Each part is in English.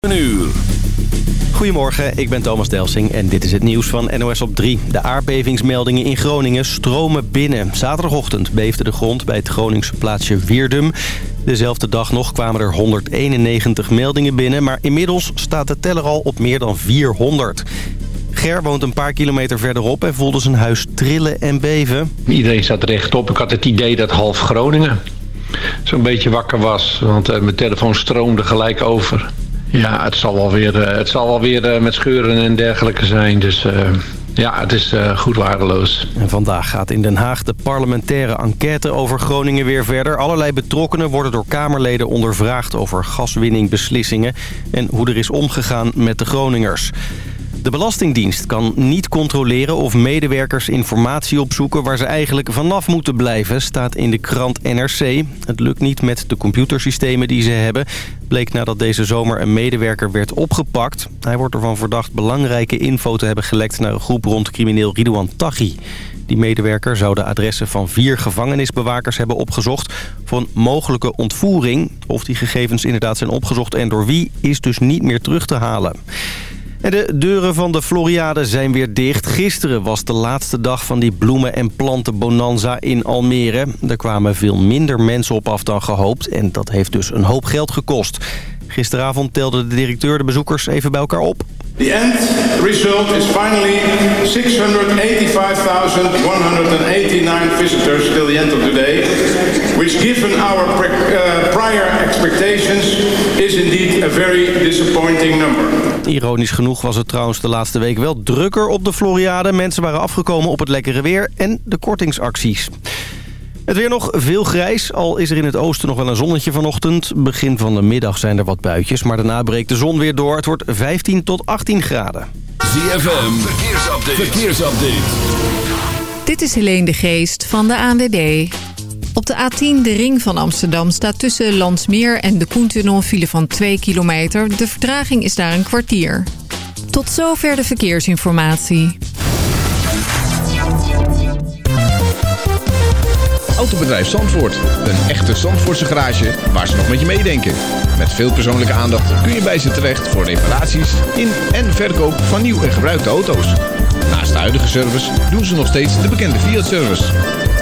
Een uur. Goedemorgen, ik ben Thomas Delsing en dit is het nieuws van NOS op 3. De aardbevingsmeldingen in Groningen stromen binnen. Zaterdagochtend beefde de grond bij het Groningse plaatsje Wierdum. Dezelfde dag nog kwamen er 191 meldingen binnen... maar inmiddels staat de teller al op meer dan 400. Ger woont een paar kilometer verderop en voelde zijn huis trillen en beven. Iedereen zat rechtop. Ik had het idee dat half Groningen zo'n beetje wakker was. Want eh, mijn telefoon stroomde gelijk over. Ja, het zal wel weer, eh, het zal wel weer eh, met scheuren en dergelijke zijn. Dus ja, het is goed waardeloos. En vandaag gaat in Den Haag de parlementaire enquête over Groningen weer verder. Allerlei betrokkenen worden door Kamerleden ondervraagd over gaswinningbeslissingen... en hoe er is omgegaan met de Groningers. De Belastingdienst kan niet controleren of medewerkers informatie opzoeken... waar ze eigenlijk vanaf moeten blijven, staat in de krant NRC. Het lukt niet met de computersystemen die ze hebben. Bleek nadat deze zomer een medewerker werd opgepakt. Hij wordt ervan verdacht belangrijke info te hebben gelekt... naar een groep rond crimineel Ridouan Taghi. Die medewerker zou de adressen van vier gevangenisbewakers hebben opgezocht... voor een mogelijke ontvoering. Of die gegevens inderdaad zijn opgezocht en door wie, is dus niet meer terug te halen. En de deuren van de Floriade zijn weer dicht. Gisteren was de laatste dag van die bloemen- en plantenbonanza in Almere. Er kwamen veel minder mensen op af dan gehoopt en dat heeft dus een hoop geld gekost. Gisteravond telde de directeur de bezoekers even bij elkaar op. The end result is finally 685,189 visitors till the end of the day, which given our uh, prior expectations is indeed a very disappointing number. Ironisch genoeg was het trouwens de laatste week wel drukker op de Floriade. Mensen waren afgekomen op het lekkere weer en de kortingsacties. Het weer nog veel grijs, al is er in het oosten nog wel een zonnetje vanochtend. Begin van de middag zijn er wat buitjes, maar daarna breekt de zon weer door. Het wordt 15 tot 18 graden. ZFM, verkeersupdate. verkeersupdate. Dit is Helene de Geest van de ANWB. Op de A10, de ring van Amsterdam, staat tussen Landsmeer en de Koentunnel een file van 2 kilometer. De vertraging is daar een kwartier. Tot zover de verkeersinformatie. Autobedrijf Zandvoort. Een echte Zandvoortse garage waar ze nog met je meedenken. Met veel persoonlijke aandacht kun je bij ze terecht voor reparaties in en verkoop van nieuw en gebruikte auto's. Naast de huidige service doen ze nog steeds de bekende Fiat-service.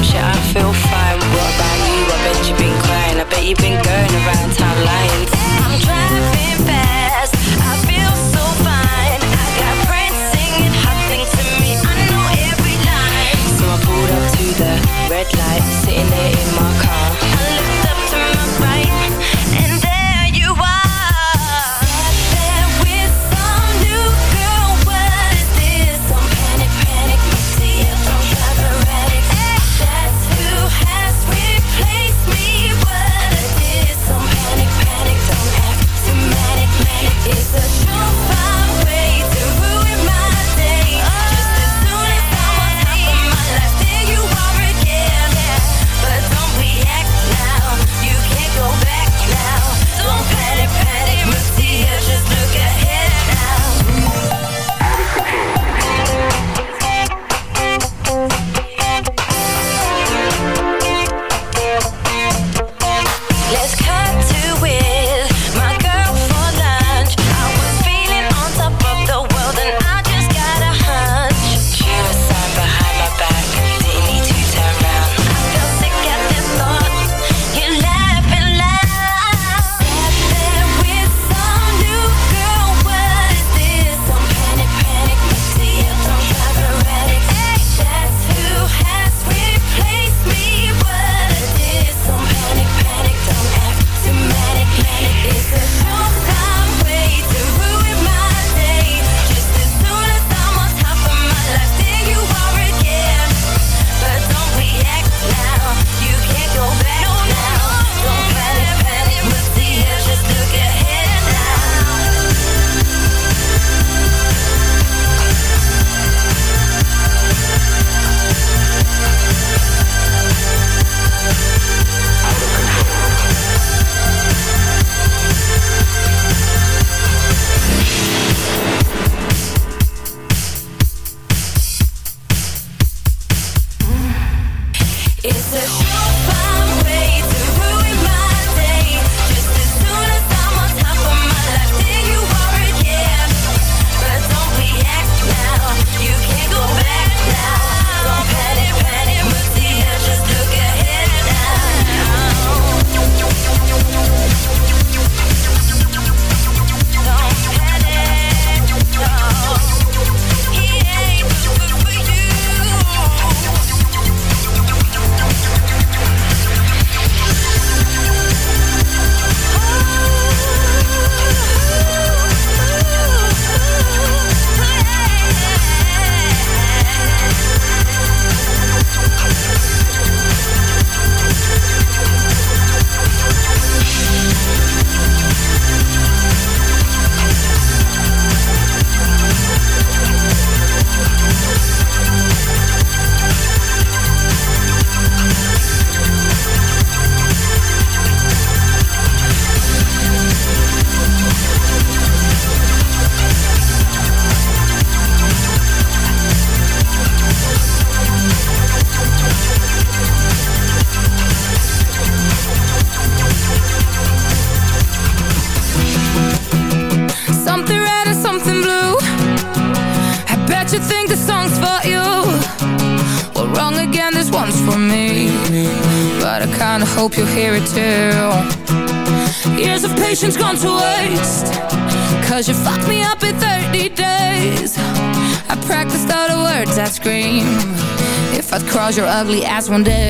17 months, yeah, I feel fine. What about you? I bet you've been crying. I bet you've been going ugly ass one day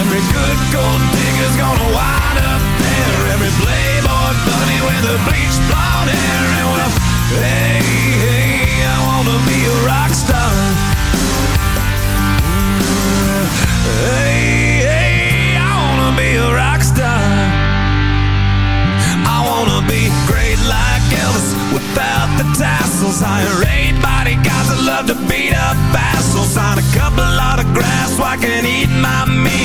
Every good gold digger's gonna wind up there. Every playboy bunny with the bleached blonde hair. And well, hey, hey, I wanna be a rock star. Mm, hey, hey, I wanna be a rock star. I wanna be great like Elvis without the tassels. I Hire eight bodyguards that love to beat up assholes. Sign a couple autographs so I can eat my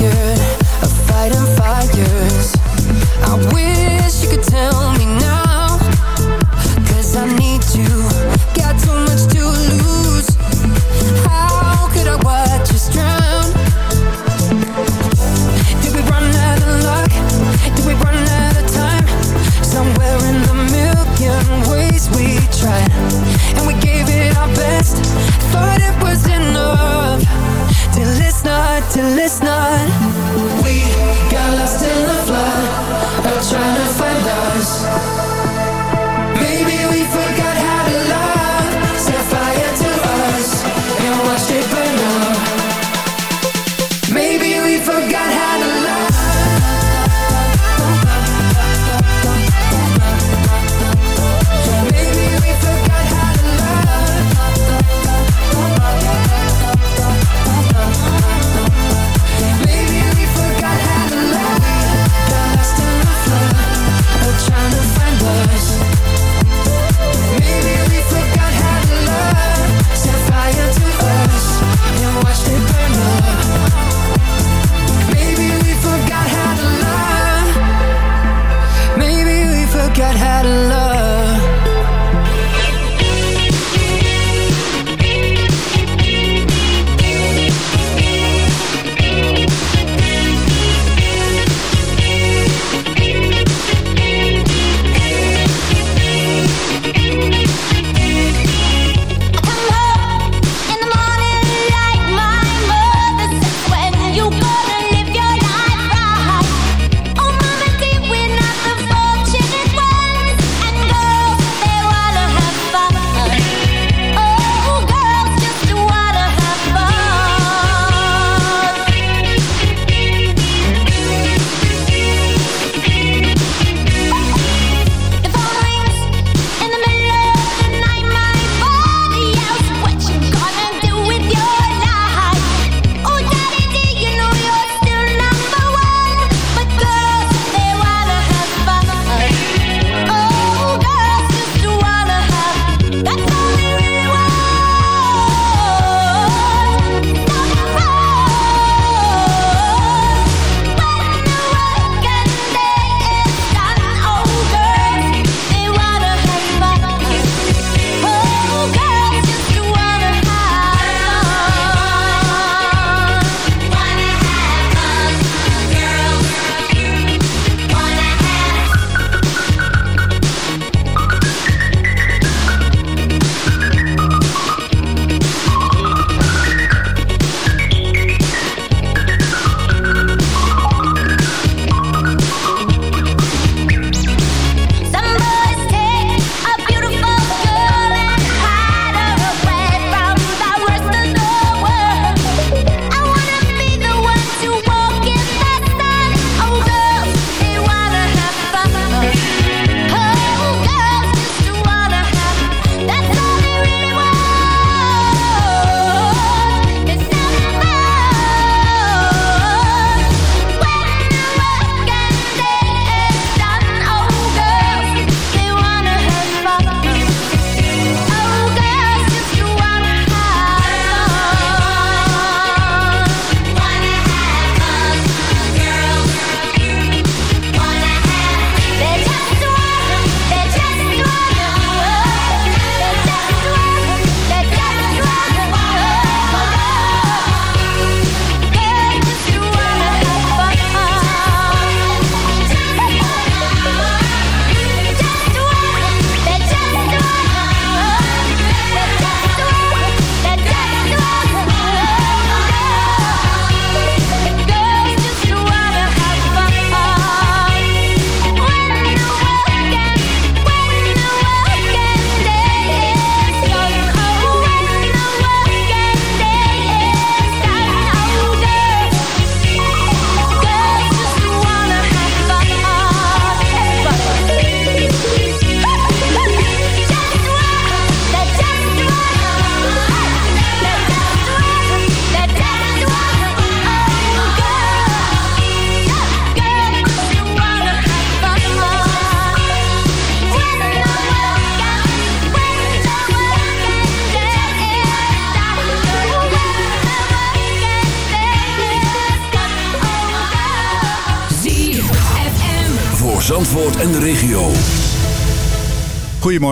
you till it's not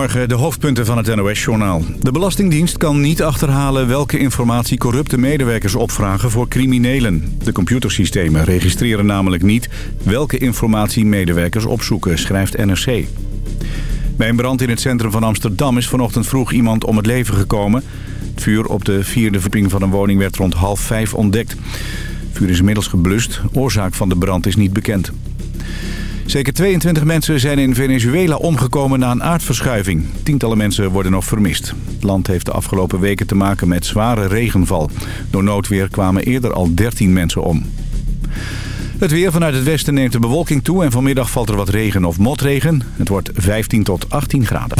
De hoofdpunten van het NOS-journaal. De Belastingdienst kan niet achterhalen welke informatie corrupte medewerkers opvragen voor criminelen. De computersystemen registreren namelijk niet welke informatie medewerkers opzoeken, schrijft NRC. Bij een brand in het centrum van Amsterdam is vanochtend vroeg iemand om het leven gekomen. Het vuur op de vierde verdieping van een woning werd rond half vijf ontdekt. Het vuur is inmiddels geblust. Oorzaak van de brand is niet bekend. Zeker 22 mensen zijn in Venezuela omgekomen na een aardverschuiving. Tientallen mensen worden nog vermist. Het land heeft de afgelopen weken te maken met zware regenval. Door noodweer kwamen eerder al 13 mensen om. Het weer vanuit het westen neemt de bewolking toe en vanmiddag valt er wat regen of motregen. Het wordt 15 tot 18 graden.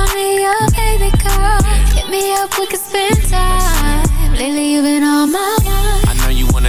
call me up, baby girl. Hit me up, we can spend time. Lately you've been on my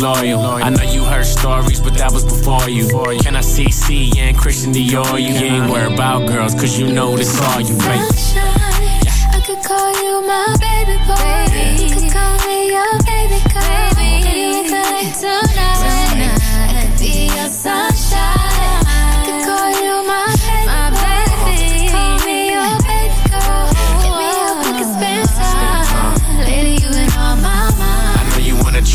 loyal. I know you heard stories, but that was before you. Can I see C and Christian Dior? You ain't worried about girls, cause you know this all you make. I could call you my baby boy. You could call me your baby girl. Baby, we could like tonight.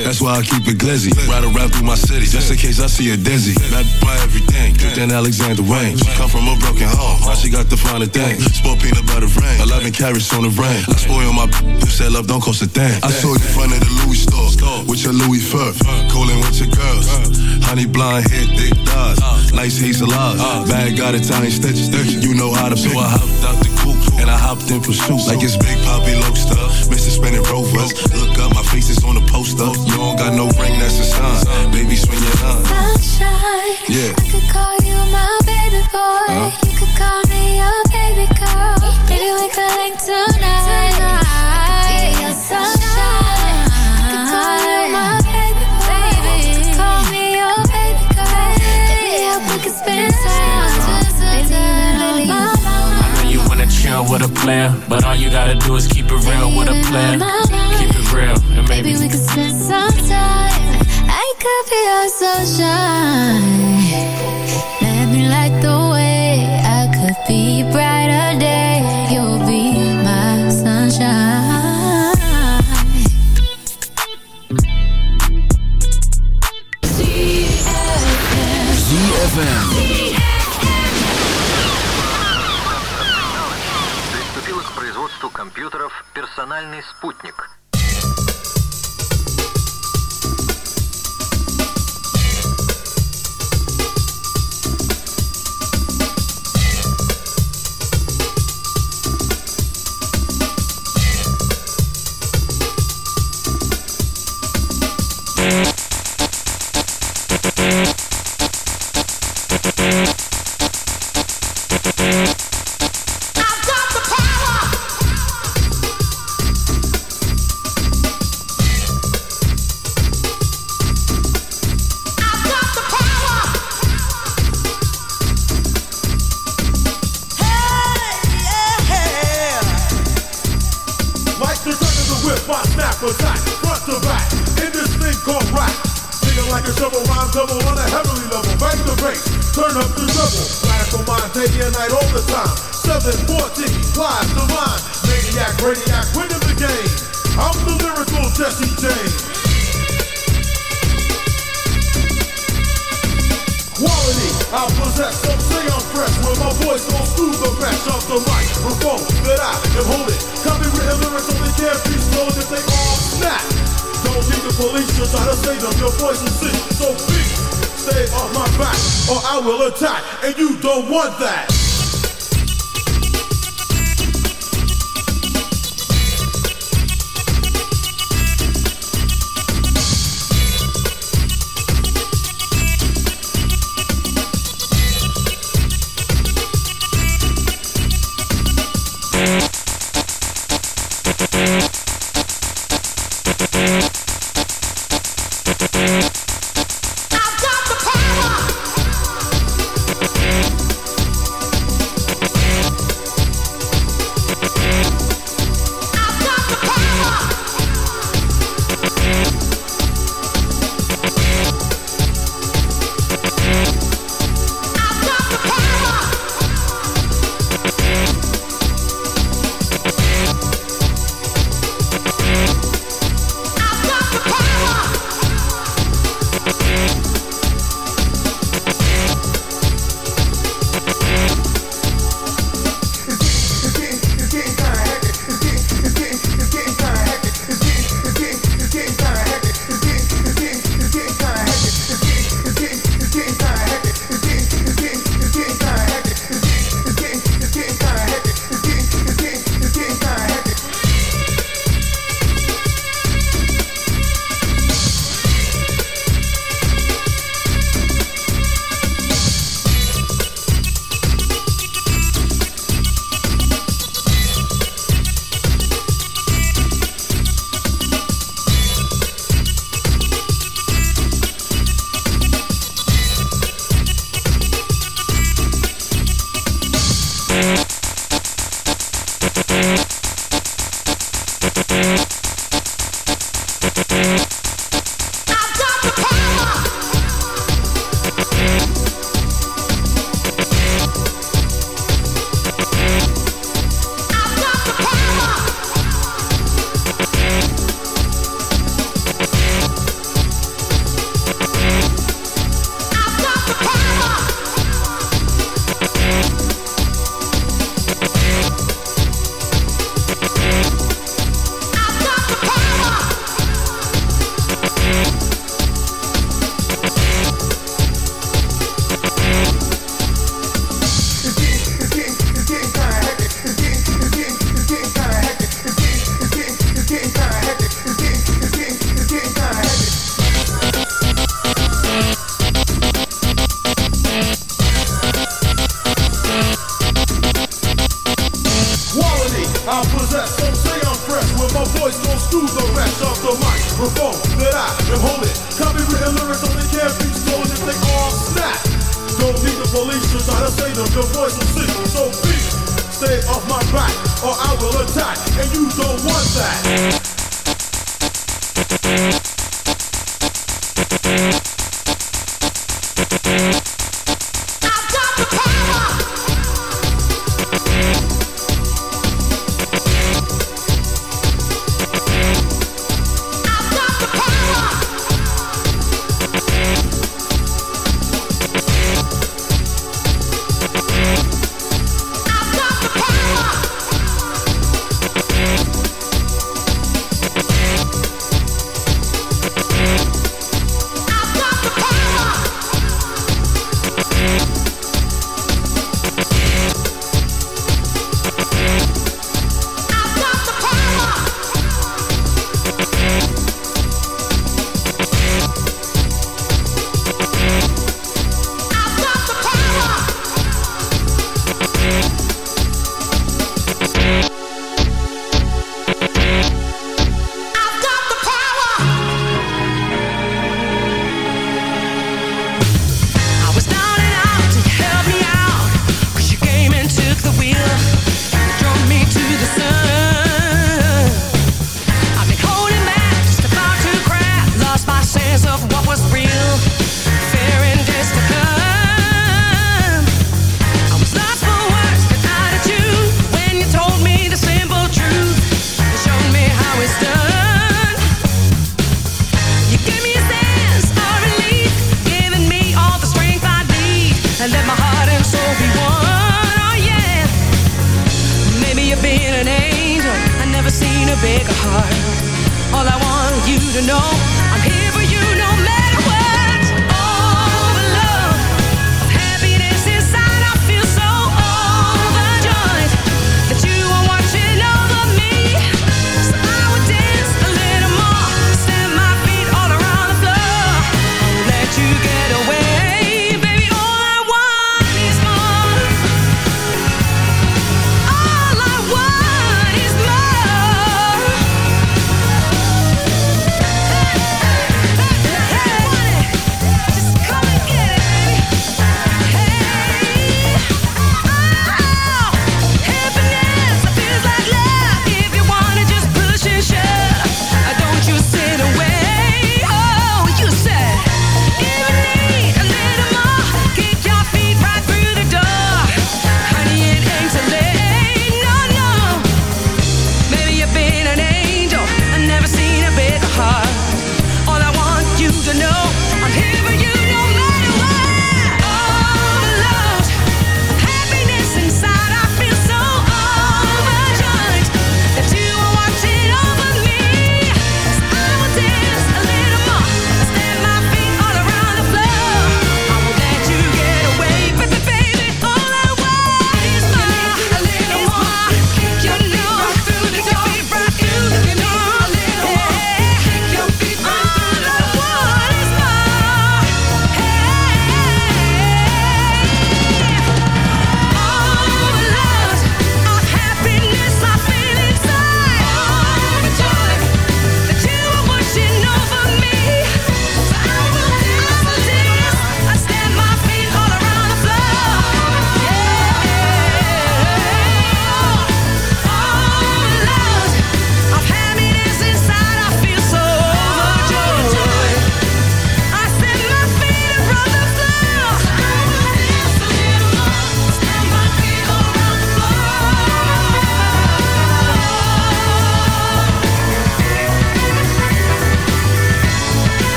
That's why I keep it glizzy. Ride around through my city. Just in case I see a dizzy. Not by everything. Good than Alexander Wang. She come from a broken home. Now she got the finer thing. Sport peanut butter rain. 11 carats on the rain. I spoil my You said love don't cost a thing. I saw you in front of the Louis store. With your Louis fur. Cooling with your girls. Honey blonde hair, thick thighs. Nice hazel eyes. Bag got Italian stitches. You know how to pick. So I hopped out the coupe and I hopped in pursuit. Like it's Big Poppy Loaster. Mr. Spinning Rovers. Look up, my face is on the poster. You got no ring, that's a sign. Baby, swing your line. Sunshine. Yeah. I could call you my baby boy. Uh-huh. You could call me your baby girl. Maybe we could link tonight. I could be your sunshine. I could call you my baby boy. Call me your baby girl. Hit me we could spend time. Baby, you been on my mind. I know you wanna chill with a player, but all you gotta do is keep it real with a player. Keep and maybe Maybe we could spend some time. I could be your sunshine. 714, wise divine, maniac, radiac, winning the game. I'm the lyrical Jesse James. Quality, I possess, some say I'm fresh With my voice goes through the mesh of the microphone That I am holding. Copywritten lyrics only can't be stolen if they all snap. Don't need the police to try to save them Your voice is sick, so please Stay off my back or I will attack And you don't want that